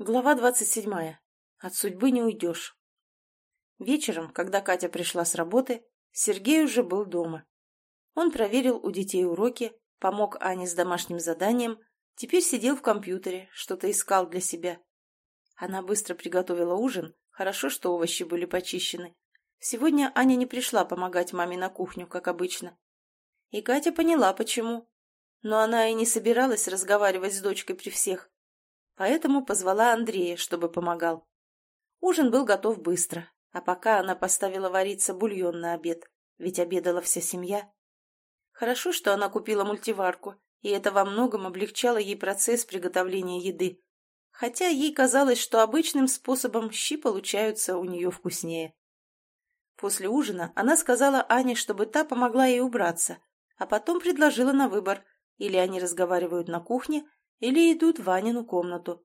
Глава двадцать седьмая. От судьбы не уйдешь. Вечером, когда Катя пришла с работы, Сергей уже был дома. Он проверил у детей уроки, помог Ане с домашним заданием, теперь сидел в компьютере, что-то искал для себя. Она быстро приготовила ужин, хорошо, что овощи были почищены. Сегодня Аня не пришла помогать маме на кухню, как обычно. И Катя поняла, почему. Но она и не собиралась разговаривать с дочкой при всех поэтому позвала Андрея, чтобы помогал. Ужин был готов быстро, а пока она поставила вариться бульон на обед, ведь обедала вся семья. Хорошо, что она купила мультиварку, и это во многом облегчало ей процесс приготовления еды, хотя ей казалось, что обычным способом щи получаются у нее вкуснее. После ужина она сказала Ане, чтобы та помогла ей убраться, а потом предложила на выбор, или они разговаривают на кухне, или идут в Ванину комнату.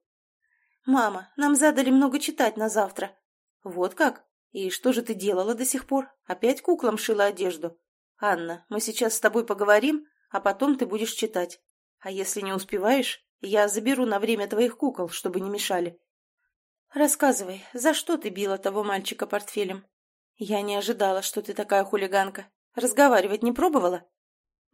«Мама, нам задали много читать на завтра». «Вот как? И что же ты делала до сих пор? Опять куклам шила одежду?» «Анна, мы сейчас с тобой поговорим, а потом ты будешь читать. А если не успеваешь, я заберу на время твоих кукол, чтобы не мешали». «Рассказывай, за что ты била того мальчика портфелем?» «Я не ожидала, что ты такая хулиганка. Разговаривать не пробовала?»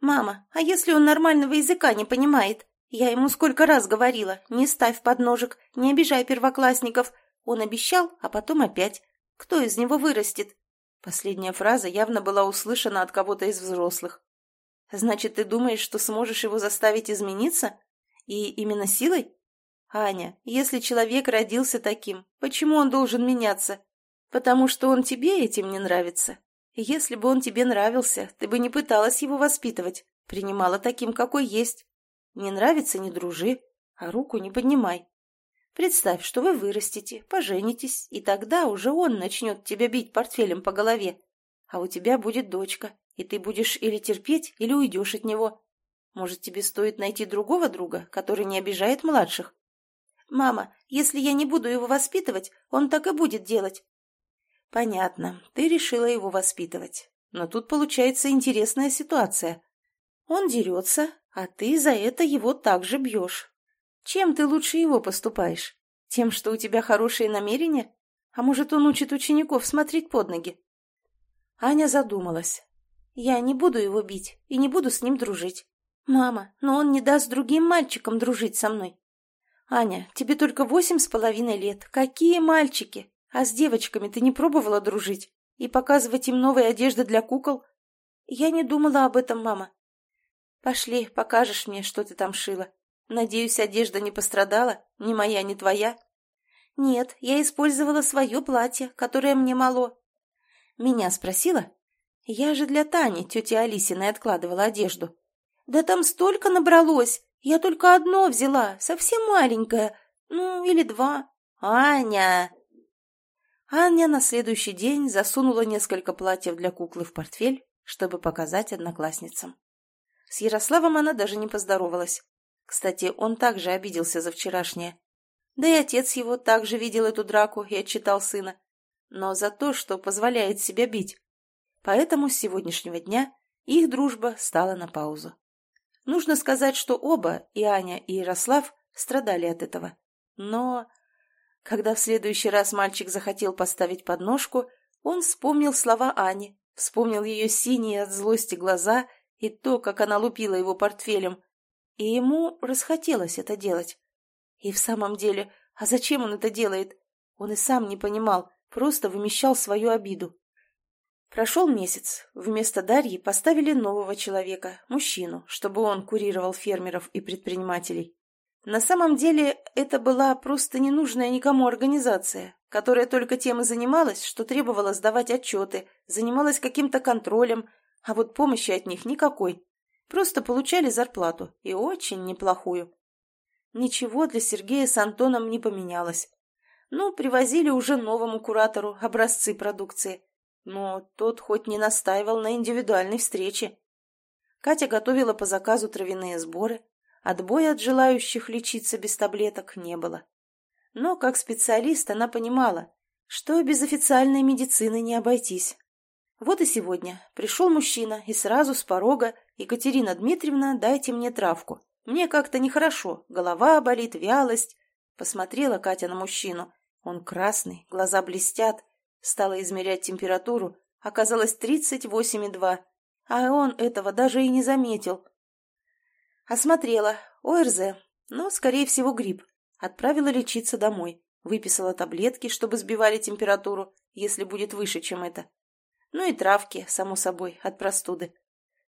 «Мама, а если он нормального языка не понимает?» Я ему сколько раз говорила, не ставь подножек, не обижай первоклассников. Он обещал, а потом опять. Кто из него вырастет? Последняя фраза явно была услышана от кого-то из взрослых. Значит, ты думаешь, что сможешь его заставить измениться? И именно силой? Аня, если человек родился таким, почему он должен меняться? Потому что он тебе этим не нравится. Если бы он тебе нравился, ты бы не пыталась его воспитывать, принимала таким, какой есть. Не нравится – не дружи, а руку не поднимай. Представь, что вы вырастете, поженитесь, и тогда уже он начнет тебя бить портфелем по голове. А у тебя будет дочка, и ты будешь или терпеть, или уйдешь от него. Может, тебе стоит найти другого друга, который не обижает младших? Мама, если я не буду его воспитывать, он так и будет делать. Понятно, ты решила его воспитывать. Но тут получается интересная ситуация. Он дерется, а ты за это его также бьешь. Чем ты лучше его поступаешь? Тем, что у тебя хорошие намерения? А может, он учит учеников смотреть под ноги? Аня задумалась. Я не буду его бить и не буду с ним дружить. Мама, но он не даст другим мальчикам дружить со мной. Аня, тебе только восемь с половиной лет. Какие мальчики? А с девочками ты не пробовала дружить? И показывать им новые одежды для кукол? Я не думала об этом, мама. Пошли, покажешь мне, что ты там шила. Надеюсь, одежда не пострадала? Ни моя, ни твоя? Нет, я использовала свое платье, которое мне мало. Меня спросила? Я же для Тани, тети Алисиной, откладывала одежду. Да там столько набралось. Я только одно взяла, совсем маленькое. Ну, или два. Аня! Аня на следующий день засунула несколько платьев для куклы в портфель, чтобы показать одноклассницам. С Ярославом она даже не поздоровалась. Кстати, он также обиделся за вчерашнее. Да и отец его также видел эту драку и отчитал сына. Но за то, что позволяет себя бить. Поэтому с сегодняшнего дня их дружба стала на паузу. Нужно сказать, что оба, и Аня, и Ярослав, страдали от этого. Но когда в следующий раз мальчик захотел поставить подножку, он вспомнил слова Ани, вспомнил ее синие от злости глаза и то, как она лупила его портфелем. И ему расхотелось это делать. И в самом деле, а зачем он это делает? Он и сам не понимал, просто вымещал свою обиду. Прошел месяц. Вместо Дарьи поставили нового человека, мужчину, чтобы он курировал фермеров и предпринимателей. На самом деле, это была просто ненужная никому организация, которая только тем и занималась, что требовала сдавать отчеты, занималась каким-то контролем, а вот помощи от них никакой. Просто получали зарплату, и очень неплохую. Ничего для Сергея с Антоном не поменялось. Ну, привозили уже новому куратору образцы продукции. Но тот хоть не настаивал на индивидуальной встрече. Катя готовила по заказу травяные сборы. Отбоя от желающих лечиться без таблеток не было. Но как специалист она понимала, что без официальной медицины не обойтись. Вот и сегодня пришел мужчина и сразу с порога «Екатерина Дмитриевна, дайте мне травку. Мне как-то нехорошо, голова болит, вялость». Посмотрела Катя на мужчину. Он красный, глаза блестят. Стала измерять температуру. Оказалось 38,2. А он этого даже и не заметил. Осмотрела. ОРЗ. Но, скорее всего, грипп. Отправила лечиться домой. Выписала таблетки, чтобы сбивали температуру, если будет выше, чем это. Ну и травки, само собой, от простуды.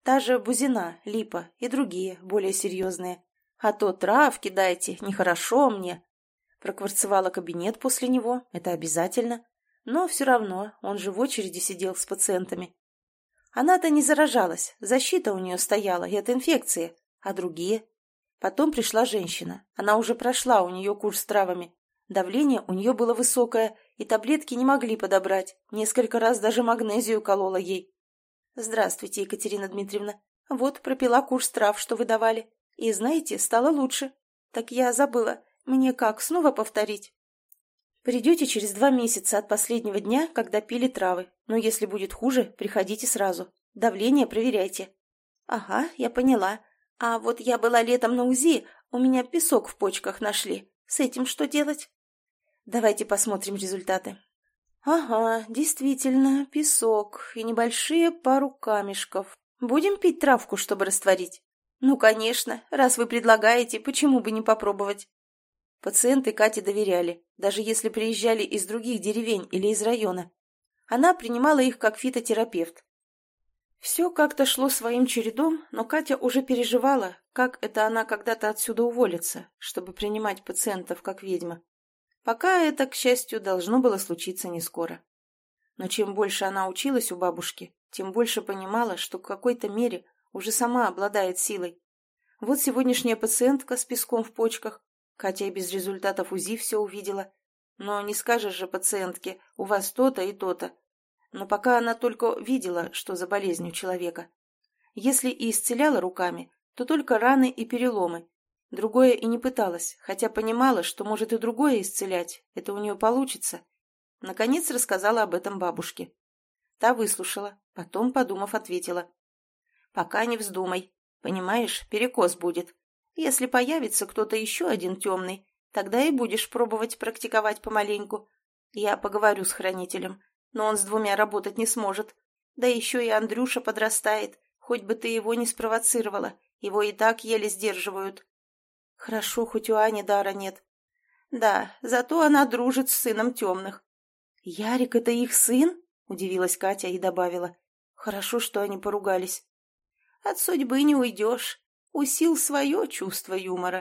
Та же бузина, липа и другие, более серьезные. А то травки дайте, нехорошо мне. Прокварцевала кабинет после него, это обязательно. Но все равно он же в очереди сидел с пациентами. Она-то не заражалась, защита у нее стояла и от инфекции, а другие? Потом пришла женщина, она уже прошла у нее курс с травами. Давление у нее было высокое, и таблетки не могли подобрать. Несколько раз даже магнезию колола ей. «Здравствуйте, Екатерина Дмитриевна. Вот пропила курс трав, что вы давали. И, знаете, стало лучше. Так я забыла. Мне как, снова повторить?» «Придете через два месяца от последнего дня, когда пили травы. Но если будет хуже, приходите сразу. Давление проверяйте». «Ага, я поняла. А вот я была летом на УЗИ, у меня песок в почках нашли. С этим что делать?» Давайте посмотрим результаты. Ага, действительно, песок и небольшие пару камешков. Будем пить травку, чтобы растворить? Ну, конечно, раз вы предлагаете, почему бы не попробовать? Пациенты Кате доверяли, даже если приезжали из других деревень или из района. Она принимала их как фитотерапевт. Все как-то шло своим чередом, но Катя уже переживала, как это она когда-то отсюда уволится, чтобы принимать пациентов как ведьма. Пока это, к счастью, должно было случиться не скоро. Но чем больше она училась у бабушки, тем больше понимала, что в какой-то мере уже сама обладает силой. Вот сегодняшняя пациентка с песком в почках. Катя и без результатов УЗИ все увидела. Но не скажешь же пациентке, у вас то-то и то-то. Но пока она только видела, что за болезнь у человека. Если и исцеляла руками, то только раны и переломы, Другое и не пыталась, хотя понимала, что может и другое исцелять, это у нее получится. Наконец рассказала об этом бабушке. Та выслушала, потом, подумав, ответила. «Пока не вздумай. Понимаешь, перекос будет. Если появится кто-то еще один темный, тогда и будешь пробовать практиковать помаленьку. Я поговорю с хранителем, но он с двумя работать не сможет. Да еще и Андрюша подрастает, хоть бы ты его не спровоцировала, его и так еле сдерживают. Хорошо, хоть у Ани дара нет. Да, зато она дружит с сыном темных. Ярик — это их сын? Удивилась Катя и добавила. Хорошо, что они поругались. От судьбы не уйдешь. У сил свое чувство юмора.